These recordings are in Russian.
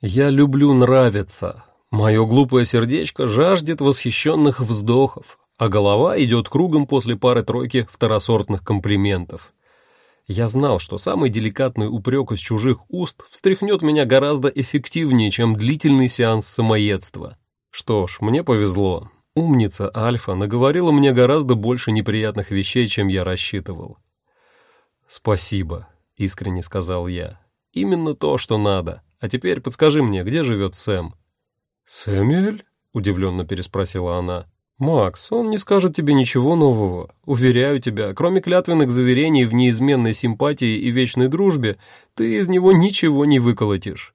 Я люблю нравиться. Мое глупое сердечко жаждет восхищенных вздохов, а голова идет кругом после пары-тройки второсортных комплиментов. Я знал, что самый деликатный упрек из чужих уст встряхнет меня гораздо эффективнее, чем длительный сеанс самоедства. Что ж, мне повезло. Умница Альфа наговорила мне гораздо больше неприятных вещей, чем я рассчитывал. «Спасибо», — искренне сказал я. «Именно то, что надо. А теперь подскажи мне, где живет Сэм?» «Сэмюэль?» — удивленно переспросила она. «Макс, он не скажет тебе ничего нового. Уверяю тебя, кроме клятвенных заверений в неизменной симпатии и вечной дружбе, ты из него ничего не выколотишь».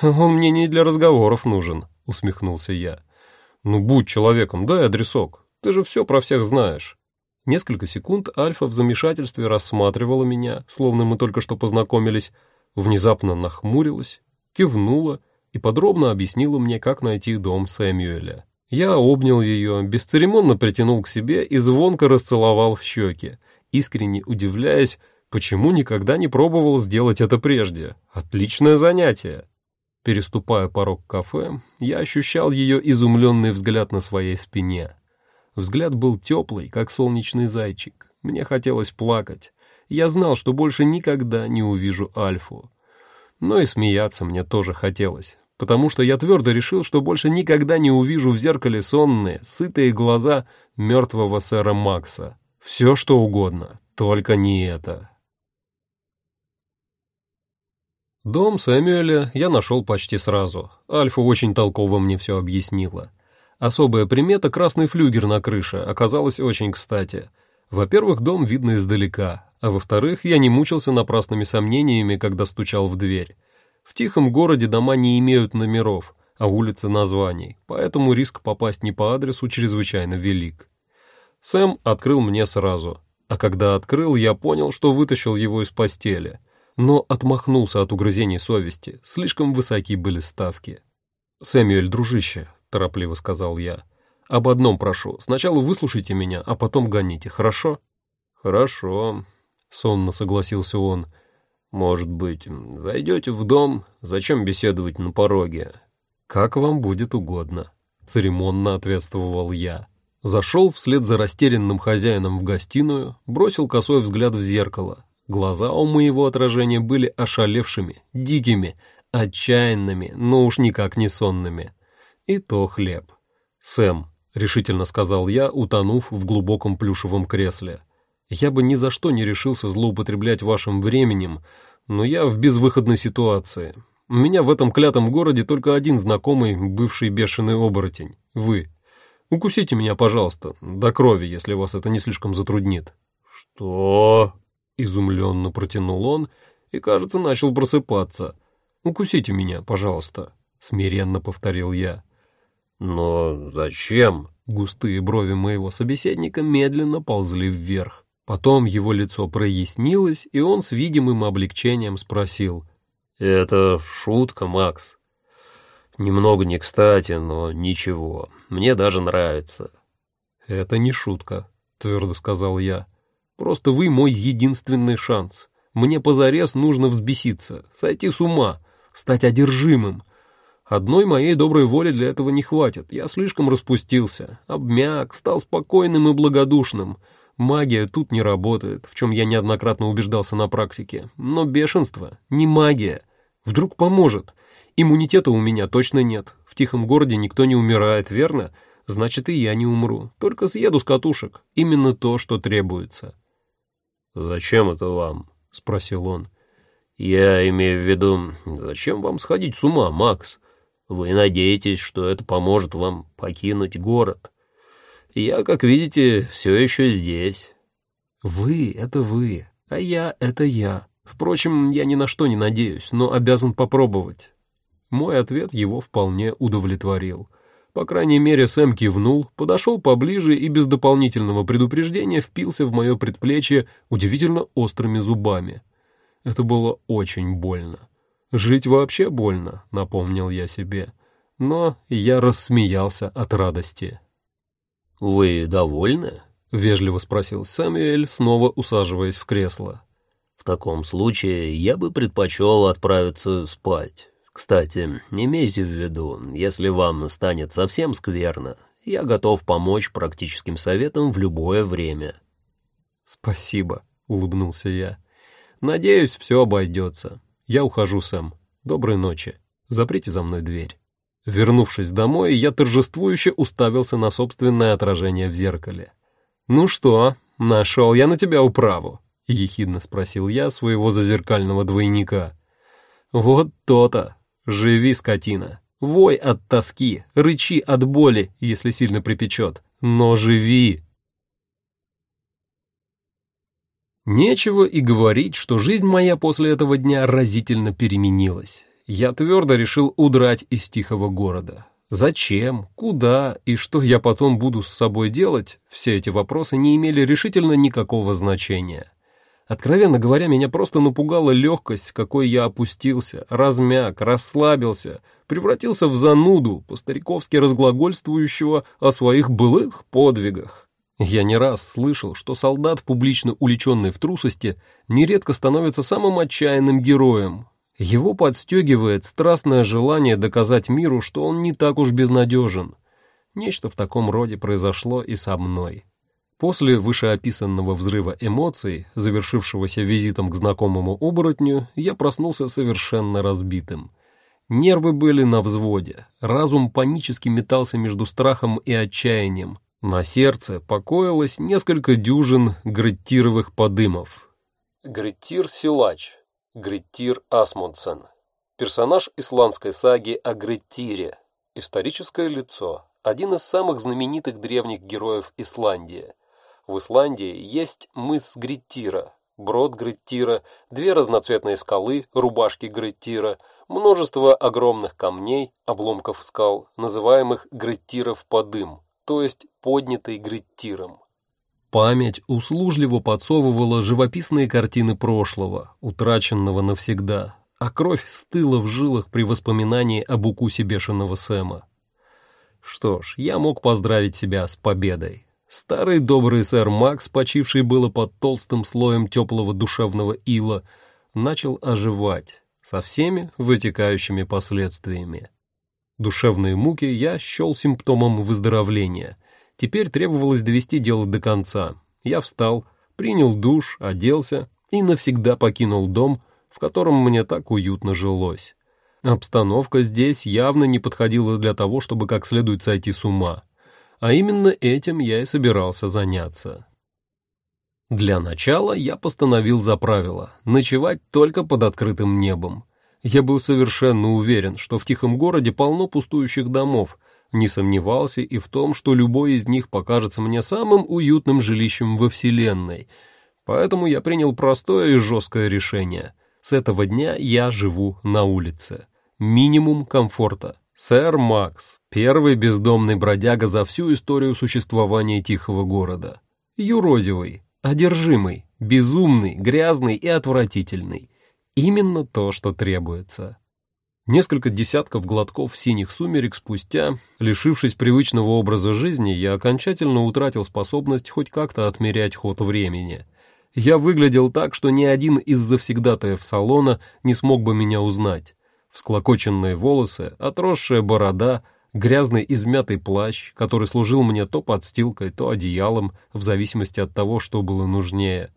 «Он мне не для разговоров нужен», — усмехнулся я. «Ну, будь человеком, дай адресок. Ты же все про всех знаешь». Несколько секунд Альфа в замешательстве рассматривала меня, словно мы только что познакомились, внезапно нахмурилась, кивнула и подробно объяснила мне, как найти дом Сэмюэля. Я обнял ее, бесцеремонно притянул к себе и звонко расцеловал в щеки, искренне удивляясь, почему никогда не пробовал сделать это прежде. Отличное занятие. Переступая порог кафе, я ощущал ее изумленный взгляд на своей спине. Взгляд был теплый, как солнечный зайчик. Мне хотелось плакать. Я знал, что больше никогда не увижу Альфу. Но и смеяться мне тоже хотелось, потому что я твердо решил, что больше никогда не увижу в зеркале сонные, сытые глаза мертвого сэра Макса. Все что угодно, только не это. Дом Сэмюэля я нашел почти сразу. Альфа очень толково мне все объяснила. Особая примета — красный флюгер на крыше, оказалась очень кстати. Во-первых, дом видно издалека, а во-вторых, я не мучился напрасными сомнениями, когда стучал в дверь. В тихом городе дома не имеют номеров, а улицы названий, поэтому риск попасть не по адресу чрезвычайно велик. Сэм открыл мне сразу, а когда открыл, я понял, что вытащил его из постели, но отмахнулся от угрызений совести, слишком высоки были ставки. «Сэмюэль, дружище», — торопливо сказал я, — «об одном прошу, сначала выслушайте меня, а потом гоните, хорошо?» «Хорошо», — сонно согласился он, — может быть, зайдете в дом? Зачем беседовать на пороге? Как вам будет угодно, церемонно ответствовал я. Зашел вслед за растерянным хозяином в гостиную, бросил косой взгляд в зеркало. Глаза у моего отражения были ошалевшими, дикими, отчаянными, но уж никак не сонными. И то хлеб. «Сэм», — решительно сказал я, утонув в глубоком плюшевом кресле, — я бы ни за что не решился злоупотреблять вашим временем, но я в безвыходной ситуации. У меня в этом клятом городе только один знакомый, бывший бешеный оборотень. Вы. Укусите меня, пожалуйста, до крови, если вас это не слишком затруднит». «Что?» — изумленно протянул он и, кажется, начал просыпаться. «Укусите меня, пожалуйста», — смиренно повторил я. «Но зачем?» Густые брови моего собеседника медленно ползли вверх. Потом его лицо прояснилось, и он с видимым облегчением спросил. «Это шутка, Макс. Немного не кстати, но ничего. Мне даже нравится». «Это не шутка», — твердо сказал я. «Просто вы мой единственный шанс. Мне позарез нужно взбеситься, сойти с ума, стать одержимым. Одной моей доброй воли для этого не хватит. Я слишком распустился, обмяк, стал спокойным и благодушным». Магия тут не работает, в чем я неоднократно убеждался на практике. Но бешенство — не магия. Вдруг поможет. Иммунитета у меня точно нет. В тихом городе никто не умирает, верно? Значит, и я не умру. Только съеду с катушек. Именно то, что требуется. «Зачем это вам?» — спросил он. «Я имею в виду, зачем вам сходить с ума, Макс? Вы надеетесь, что это поможет вам покинуть город?» Я, как видите, все еще здесь. Вы — это вы, а я — это я. Впрочем, я ни на что не надеюсь, но обязан попробовать. Мой ответ его вполне удовлетворил. По крайней мере, Сэм кивнул, подошел поближе и без дополнительного предупреждения впился в мое предплечье удивительно острыми зубами. Это было очень больно. Жить вообще больно, напомнил я себе. Но я рассмеялся от радости. «Вы довольны?» — вежливо спросил Сэмюэль, снова усаживаясь в кресло. «В таком случае я бы предпочел отправиться спать. Кстати, имейте в виду, если вам станет совсем скверно, я готов помочь практическим советам в любое время». «Спасибо», — улыбнулся я. «Надеюсь, все обойдется. Я ухожу, Сэм. Доброй ночи. Заприте за мной дверь». Вернувшись домой, я торжествующе уставился на собственное отражение в зеркале. «Ну что, нашел я на тебя управу?» — ехидно спросил я своего зазеркального двойника. «Вот то-то! Живи, скотина! Вой от тоски, рычи от боли, если сильно припечет, но живи!» Нечего и говорить, что жизнь моя после этого дня разительно переменилась. Я твердо решил удрать из тихого города. Зачем, куда и что я потом буду с собой делать, все эти вопросы не имели решительно никакого значения. Откровенно говоря, меня просто напугала легкость, какой я опустился, размяк, расслабился, превратился в зануду, по-стариковски разглагольствующего о своих былых подвигах. Я не раз слышал, что солдат, публично уличенный в трусости, нередко становится самым отчаянным героем, его подстегивает страстное желание доказать миру, что он не так уж безнадежен. Нечто в таком роде произошло и со мной. После вышеописанного взрыва эмоций, завершившегося визитом к знакомому оборотню, я проснулся совершенно разбитым. Нервы были на взводе, разум панически метался между страхом и отчаянием. На сердце покоилось несколько дюжин греттировых подымов. Греттир-силач Гриттир Асмундсен. Персонаж исландской саги о Гриттире. Историческое лицо. Один из самых знаменитых древних героев Исландии. В Исландии есть мыс Гриттира, брод Гриттира, две разноцветные скалы, рубашки Гриттира, множество огромных камней, обломков скал, называемых Гриттиров подым, то есть поднятый Гриттиром. Память услужливо подсовывала живописные картины прошлого, утраченного навсегда, а кровь стыла в жилах при воспоминании об укусе бешеного Сэма. Что ж, я мог поздравить себя с победой. Старый добрый сэр Макс, почивший было под толстым слоем теплого душевного ила, начал оживать со всеми вытекающими последствиями. Душевные муки я счел симптомом выздоровления — Теперь требовалось довести дело до конца. Я встал, принял душ, оделся и навсегда покинул дом, в котором мне так уютно жилось. Обстановка здесь явно не подходила для того, чтобы как следует сойти с ума. А именно этим я и собирался заняться. Для начала я постановил за правило ночевать только под открытым небом. Я был совершенно уверен, что в тихом городе полно пустующих домов, не сомневался и в том, что любой из них покажется мне самым уютным жилищем во Вселенной. Поэтому я принял простое и жесткое решение. С этого дня я живу на улице. Минимум комфорта. Сэр Макс, первый бездомный бродяга за всю историю существования тихого города. Юродивый, одержимый, безумный, грязный и отвратительный. Именно то, что требуется. Несколько десятков глотков синих сумерек спустя, лишившись привычного образа жизни, я окончательно утратил способность хоть как-то отмерять ход времени. Я выглядел так, что ни один из завсегдатаев салона не смог бы меня узнать. Всклокоченные волосы, отросшая борода, грязный измятый плащ, который служил мне то подстилкой, то одеялом, в зависимости от того, что было нужнее.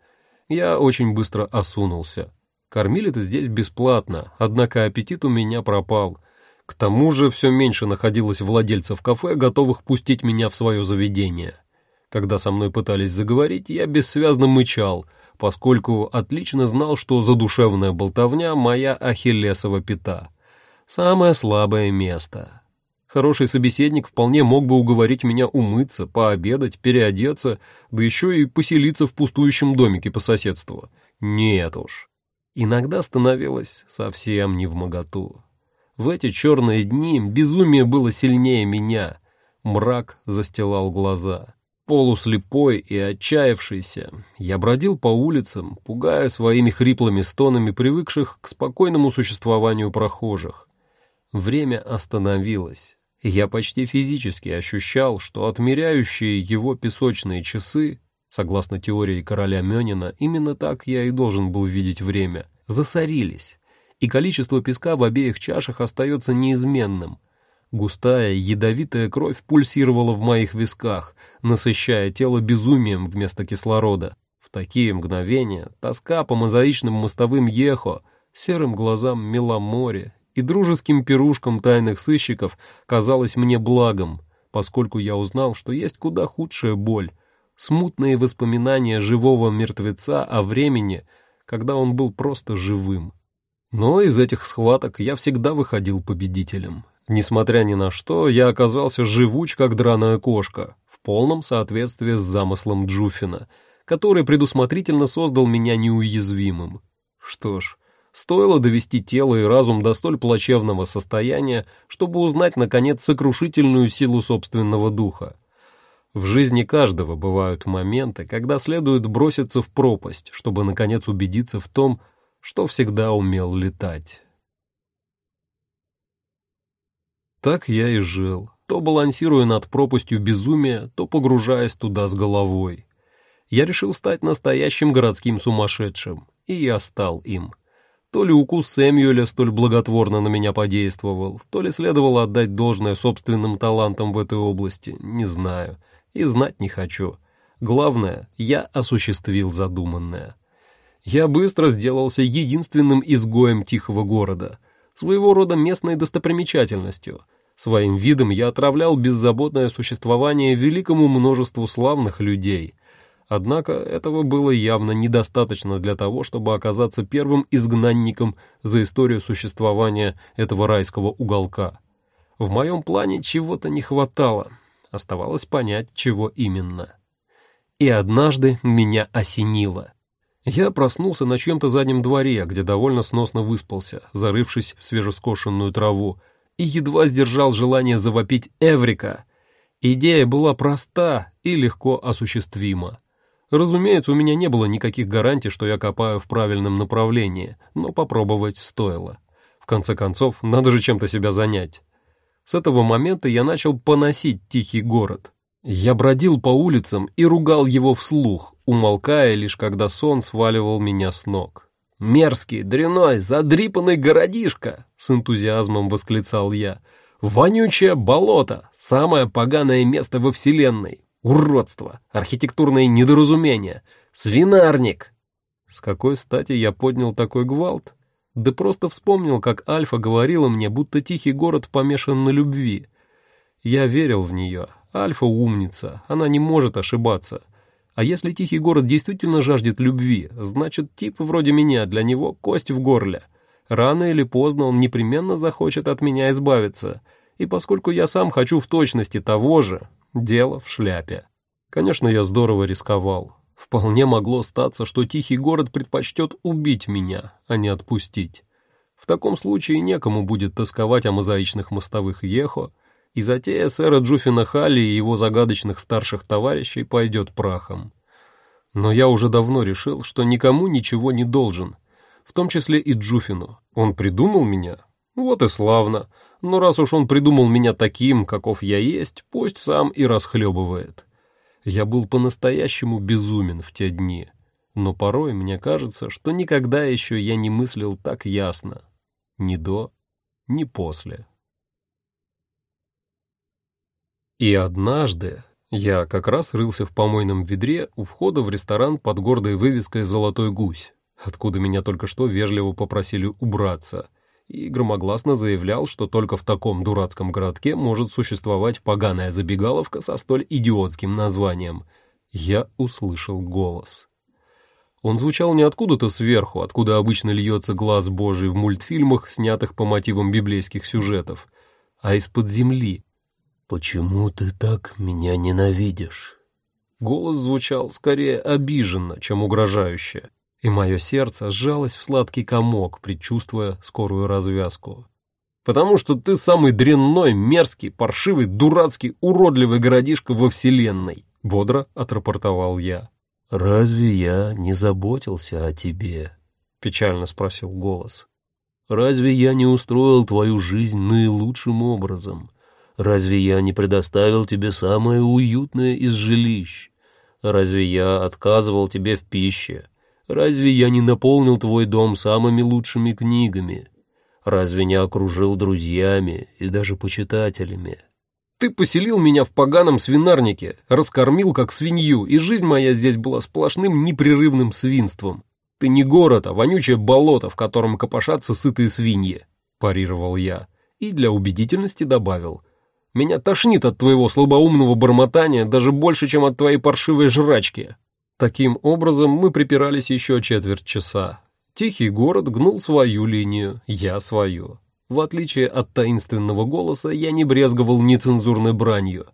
Я очень быстро осунулся. Кормили-то здесь бесплатно, однако аппетит у меня пропал. К тому же все меньше находилось владельцев кафе, готовых пустить меня в свое заведение. Когда со мной пытались заговорить, я бессвязно мычал, поскольку отлично знал, что задушевная болтовня — моя ахиллесова пята. Самое слабое место. Хороший собеседник вполне мог бы уговорить меня умыться, пообедать, переодеться, да еще и поселиться в пустующем домике по соседству. Нет уж. Иногда становилось совсем не в моготу. В эти черные дни безумие было сильнее меня. Мрак застилал глаза. Полуслепой и отчаявшийся, я бродил по улицам, пугая своими хриплыми стонами привыкших к спокойному существованию прохожих. Время остановилось. Я почти физически ощущал, что отмеряющие его песочные часы Согласно теории короля Мёнина, именно так я и должен был видеть время. Засорились. и количество песка в обеих чашах остается неизменным. Густая, ядовитая кровь пульсировала в моих висках, насыщая тело безумием вместо кислорода. В такие мгновения тоска по мозаичным мостовым ехо, серым глазам Меломоре и дружеским пирушкам тайных сыщиков казалась мне благом, поскольку я узнал, что есть куда худшая боль, смутные воспоминания живого мертвеца о времени, когда он был просто живым. Но из этих схваток я всегда выходил победителем. Несмотря ни на что, я оказался живуч, как драная кошка, в полном соответствии с замыслом Джуфина, который предусмотрительно создал меня неуязвимым. Что ж, стоило довести тело и разум до столь плачевного состояния, чтобы узнать, наконец, сокрушительную силу собственного духа. В жизни каждого бывают моменты, когда следует броситься в пропасть, чтобы, наконец, убедиться в том, что всегда умел летать. Так я и жил, то балансируя над пропастью безумия, то погружаясь туда с головой. Я решил стать настоящим городским сумасшедшим, и я стал им. То ли укус Сэмюэля столь благотворно на меня подействовал, то ли следовало отдать должное собственным талантам в этой области, не знаю, и знать не хочу. Главное, я осуществил задуманное. Я быстро сделался единственным изгоем тихого города — своего рода местной достопримечательностью. Своим видом я отравлял беззаботное существование великому множеству славных людей. Однако этого было явно недостаточно для того, чтобы оказаться первым изгнанником за историю существования этого райского уголка. В моем плане чего-то не хватало, оставалось понять, чего именно. И однажды меня осенило — я проснулся на чьем-то заднем дворе, где довольно сносно выспался, зарывшись в свежескошенную траву, и едва сдержал желание завопить «Эврика!». Идея была проста и легко осуществима. Разумеется, у меня не было никаких гарантий, что я копаю в правильном направлении, но попробовать стоило. В конце концов, надо же чем-то себя занять. С этого момента я начал поносить тихий город. Я бродил по улицам и ругал его вслух, умолкая лишь когда сон сваливал меня с ног. «Мерзкий, дряной, задрипанный городишко!» — с энтузиазмом восклицал я. «Вонючее болото! Самое поганое место во Вселенной! Уродство! Архитектурное недоразумение! Свинарник!» С какой стати я поднял такой гвалт? Да просто вспомнил, как Альфа говорила мне, будто тихий город помешан на любви. Я верил в нее. Альфа умница, она не может ошибаться. А если тихий город действительно жаждет любви, значит, тип вроде меня для него кость в горле. Рано или поздно он непременно захочет от меня избавиться. И поскольку я сам хочу в точности того же, дело в шляпе. Конечно, я здорово рисковал. Вполне могло статься, что тихий город предпочтет убить меня, а не отпустить. В таком случае некому будет тосковать о мозаичных мостовых Ехо, и затея сэра Джуфина Халли и его загадочных старших товарищей пойдет прахом. Но я уже давно решил, что никому ничего не должен, в том числе и Джуфину. Он придумал меня? Вот и славно. Но раз уж он придумал меня таким, каков я есть, пусть сам и расхлебывает. Я был по-настоящему безумен в те дни, но порой мне кажется, что никогда еще я не мыслил так ясно. Ни до, ни после. И однажды я как раз рылся в помойном ведре у входа в ресторан под гордой вывеской «Золотой гусь», откуда меня только что вежливо попросили убраться, и громогласно заявлял, что только в таком дурацком городке может существовать поганая забегаловка со столь идиотским названием. Я услышал голос. Он звучал не откуда-то сверху, откуда обычно льется глаз Божий в мультфильмах, снятых по мотивам библейских сюжетов, а из-под земли — «Почему ты так меня ненавидишь?» Голос звучал скорее обиженно, чем угрожающе, и мое сердце сжалось в сладкий комок, предчувствуя скорую развязку. «Потому что ты самый дрянной, мерзкий, паршивый, дурацкий, уродливый городишко во Вселенной», — бодро отрапортовал я. «Разве я не заботился о тебе?» — печально спросил голос. «Разве я не устроил твою жизнь наилучшим образом?» Разве я не предоставил тебе самое уютное из жилищ? Разве я отказывал тебе в пище? Разве я не наполнил твой дом самыми лучшими книгами? Разве не окружил друзьями и даже почитателями? Ты поселил меня в поганом свинарнике, раскормил как свинью, и жизнь моя здесь была сплошным непрерывным свинством. Ты не город, а вонючее болото, в котором копошатся сытые свиньи, парировал я и для убедительности добавил. Меня тошнит от твоего слабоумного бормотания даже больше, чем от твоей паршивой жрачки. Таким образом, мы припирались еще четверть часа. Тихий город гнул свою линию, я свою. В отличие от таинственного голоса, я не брезговал нецензурной бранью.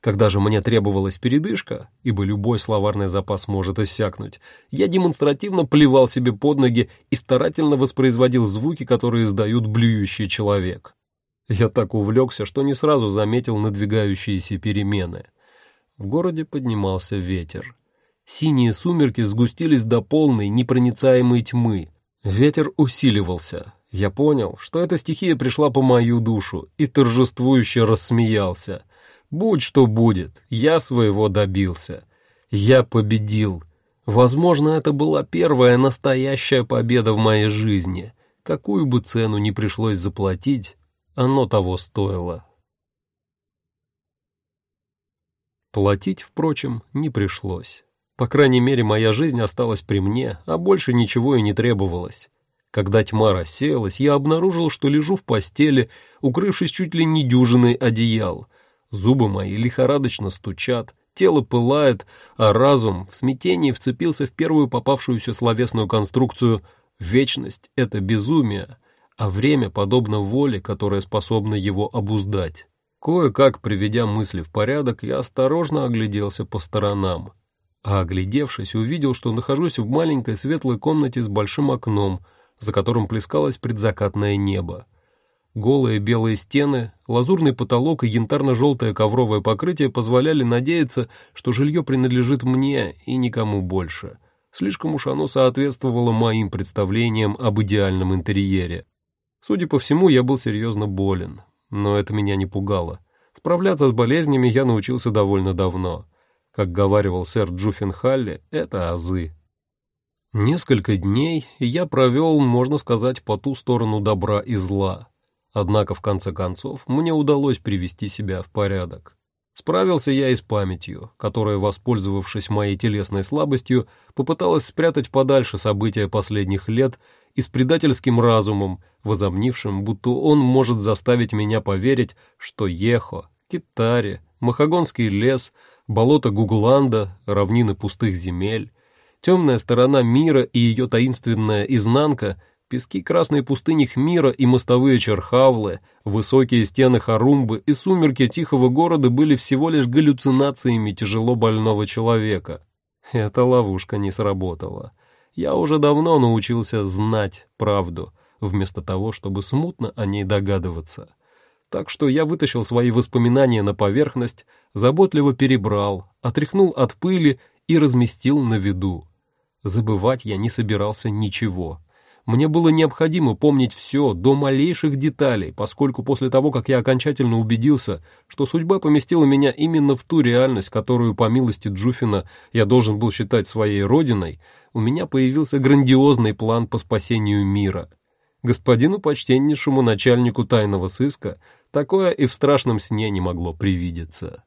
Когда же мне требовалась передышка, ибо любой словарный запас может иссякнуть, я демонстративно плевал себе под ноги и старательно воспроизводил звуки, которые издают блюющий человек. Я так увлекся, что не сразу заметил надвигающиеся перемены. В городе поднимался ветер. Синие сумерки сгустились до полной непроницаемой тьмы. Ветер усиливался. Я понял, что эта стихия пришла по мою душу, и торжествующе рассмеялся. Будь что будет, я своего добился. Я победил. Возможно, это была первая настоящая победа в моей жизни. Какую бы цену ни пришлось заплатить, оно того стоило. Платить, впрочем, не пришлось. По крайней мере, моя жизнь осталась при мне, а больше ничего и не требовалось. Когда тьма рассеялась, я обнаружил, что лежу в постели, укрывшись чуть ли не дюжиной одеял. Зубы мои лихорадочно стучат, тело пылает, а разум в смятении вцепился в первую попавшуюся словесную конструкцию «Вечность — это безумие», а время подобно воле, которая способна его обуздать. Кое-как приведя мысли в порядок, я осторожно огляделся по сторонам а, оглядевшись, увидел, что нахожусь в маленькой светлой комнате с большим окном, за которым плескалось предзакатное небо. Голые белые стены, лазурный потолок и янтарно-желтое ковровое покрытие позволяли надеяться, что жилье принадлежит мне и никому больше. Слишком уж оно соответствовало моим представлениям об идеальном интерьере. Судя по всему, я был серьезно болен, но это меня не пугало. Справляться с болезнями я научился довольно давно. Как говаривал сэр Джуффин Халли, это азы. Несколько дней я провел, можно сказать, по ту сторону добра и зла. Однако, в конце концов, мне удалось привести себя в порядок. Справился я и с памятью, которая, воспользовавшись моей телесной слабостью, попыталась спрятать подальше события последних лет и с предательским разумом, возомнившим, будто он может заставить меня поверить, что Ехо, Китари, Махагонский лес — болото Гугланда, равнины пустых земель, темная сторона мира и ее таинственная изнанка, пески красной пустыни Хмира и мостовые Черхавлы, высокие стены Харумбы и сумерки тихого города были всего лишь галлюцинациями тяжело больного человека. Эта ловушка не сработала. Я уже давно научился знать правду, вместо того, чтобы смутно о ней догадываться. Так что я вытащил свои воспоминания на поверхность, заботливо перебрал, отряхнул от пыли и разместил на виду. Забывать я не собирался ничего. Мне было необходимо помнить все до малейших деталей, поскольку после того, как я окончательно убедился, что судьба поместила меня именно в ту реальность, которую, по милости Джуфина, я должен был считать своей родиной, у меня появился грандиозный план по спасению мира. Господину почтеннейшему начальнику тайного сыска Такое и в страшном сне не могло привидеться.